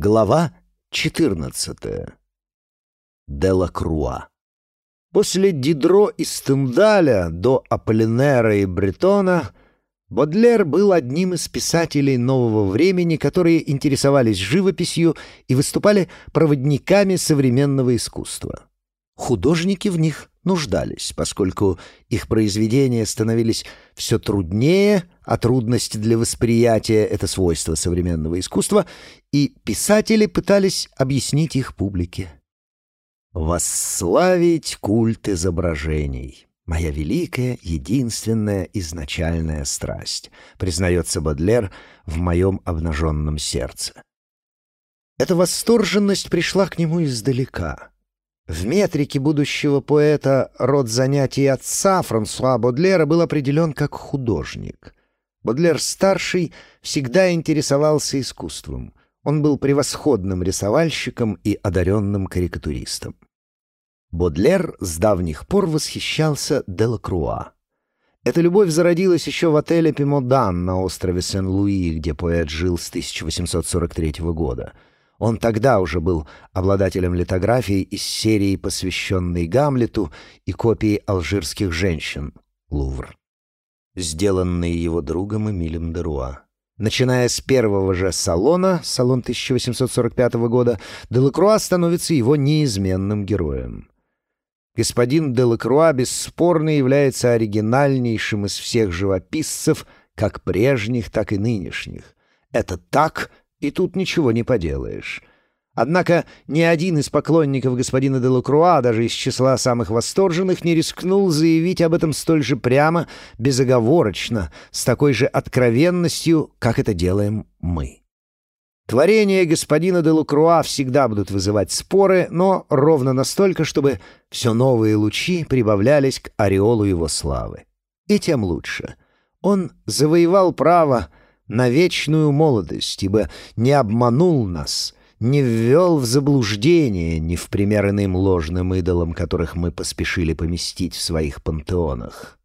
Глава 14. Делакруа. После Дидро и Стендаля до Аполлинера и Бретона Бодлер был одним из писателей нового времени, которые интересовались живописью и выступали проводниками современного искусства. Художники в них нуждались, поскольку их произведения становились все труднее, а трудность для восприятия — это свойство современного искусства, и писатели пытались объяснить их публике. «Восславить культ изображений» — моя великая, единственная, изначальная страсть, признается Бодлер в моем обнаженном сердце. Эта восторженность пришла к нему издалека — в метрике будущего поэта род занятий отца Франсуа Бодлера был определен как художник. Бодлер-старший всегда интересовался искусством. Он был превосходным рисовальщиком и одаренным карикатуристом. Бодлер с давних пор восхищался Делакруа. Эта любовь зародилась еще в отеле «Пимодан» на острове Сен-Луи, где поэт жил с 1843 года — он тогда уже был обладателем литографии из серии, посвященной Гамлету, и копии алжирских женщин «Лувр», сделанные его другом Эмилем Деруа. Начиная с первого же салона, салон 1845 года, Делакруа становится его неизменным героем. Господин Делакруа бесспорно является оригинальнейшим из всех живописцев, как прежних, так и нынешних. Это так — и тут ничего не поделаешь. Однако ни один из поклонников господина де Лакруа, даже из числа самых восторженных, не рискнул заявить об этом столь же прямо, безоговорочно, с такой же откровенностью, как это делаем мы. Творения господина де Лакруа всегда будут вызывать споры, но ровно настолько, чтобы все новые лучи прибавлялись к ореолу его славы. И тем лучше. Он завоевал право на вечную молодость, ибо не обманул нас, не ввел в заблуждение, не в пример иным ложным идолам, которых мы поспешили поместить в своих пантеонах.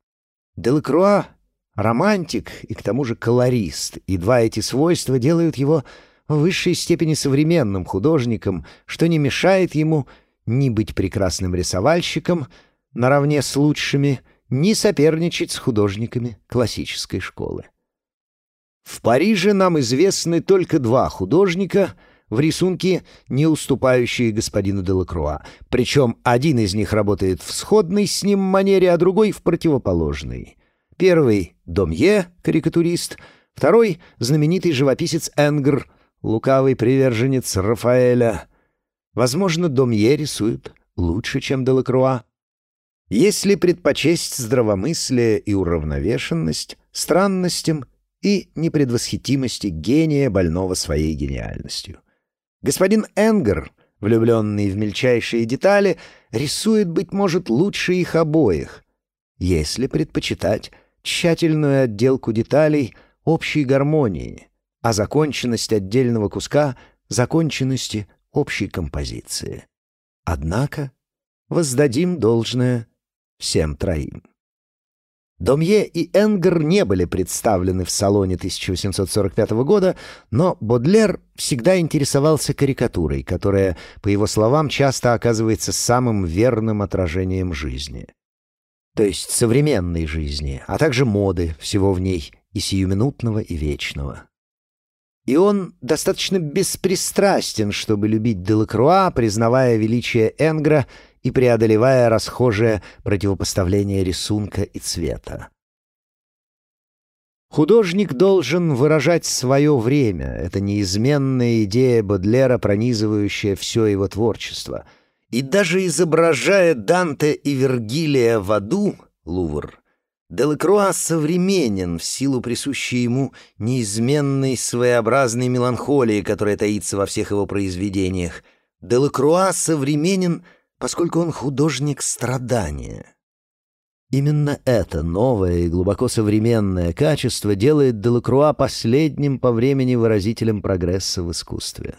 Делакруа — романтик и к тому же колорист, и два эти свойства делают его в высшей степени современным художником, что не мешает ему ни быть прекрасным рисовальщиком наравне с лучшими, ни соперничать с художниками классической школы. В Париже нам известны только два художника в рисунке, не уступающие господину Делакруа. Причем один из них работает в сходной с ним манере, а другой — в противоположной. Первый — Домье, карикатурист, второй — знаменитый живописец Энгр, лукавый приверженец Рафаэля. Возможно, Домье рисует лучше, чем Делакруа. Если предпочесть здравомыслие и уравновешенность странностям — и непредвосхитимости гения, больного своей гениальностью. Господин Энгер, влюбленный в мельчайшие детали, рисует, быть может, лучше их обоих, если предпочитать тщательную отделку деталей общей гармонии, а законченность отдельного куска — законченности общей композиции. Однако воздадим должное всем троим. Домье и Энгер не были представлены в салоне 1845 года, но Бодлер всегда интересовался карикатурой, которая, по его словам, часто оказывается самым верным отражением жизни. То есть современной жизни, а также моды всего в ней, и сиюминутного, и вечного. И он достаточно беспристрастен, чтобы любить Делакруа, признавая величие Энгра и преодолевая расхожее противопоставление рисунка и цвета. Художник должен выражать свое время. Это неизменная идея Бодлера, пронизывающая все его творчество. И даже изображая Данте и Вергилия в аду, Лувр, Делакруа современен в силу присущей ему неизменной своеобразной меланхолии, которая таится во всех его произведениях. Делакруа современен — поскольку он художник страдания. Именно это новое и глубоко современное качество делает Делакруа последним по времени выразителем прогресса в искусстве.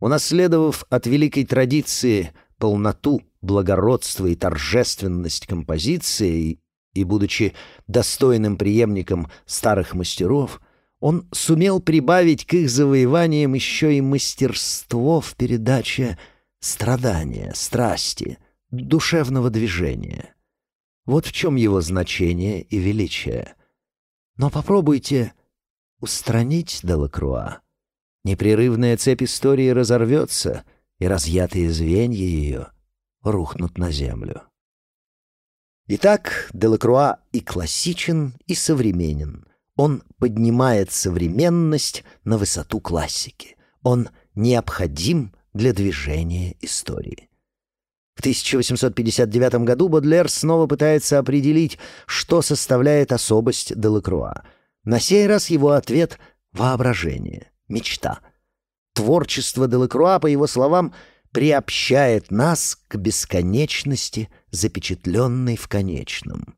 Унаследовав от великой традиции полноту, благородство и торжественность композиции и будучи достойным преемником старых мастеров, Он сумел прибавить к их завоеваниям еще и мастерство в передаче страдания, страсти, душевного движения. Вот в чем его значение и величие. Но попробуйте устранить Делакруа. Непрерывная цепь истории разорвется, и разъятые звенья ее рухнут на землю. Итак, Делакруа и классичен, и современен. Он поднимает современность на высоту классики. Он необходим для движения истории. В 1859 году Бодлер снова пытается определить, что составляет особость Делакруа. На сей раз его ответ — воображение, мечта. Творчество Делакруа, по его словам, приобщает нас к бесконечности, запечатленной в конечном.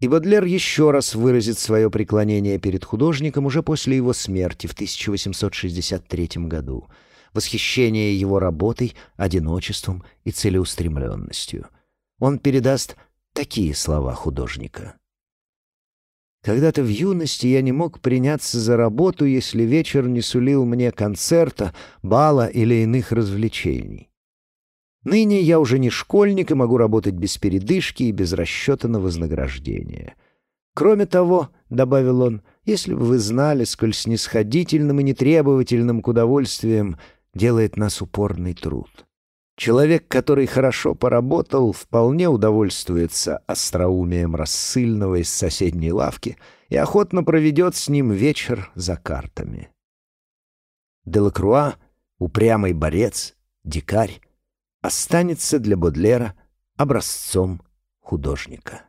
И Бодлер еще раз выразит свое преклонение перед художником уже после его смерти в 1863 году — восхищение его работой, одиночеством и целеустремленностью. Он передаст такие слова художника. Когда-то в юности я не мог приняться за работу, если вечер не сулил мне концерта, бала или иных развлечений. Ныне я уже не школьник и могу работать без передышки и без расчета на вознаграждение. Кроме того, — добавил он, — если бы вы знали, сколь снисходительным и нетребовательным к удовольствиям делает нас упорный труд. Человек, который хорошо поработал, вполне удовольствуется остроумием рассыльного из соседней лавки и охотно проведет с ним вечер за картами. Делакруа, упрямый борец, дикарь, останется для Бодлера образцом художника.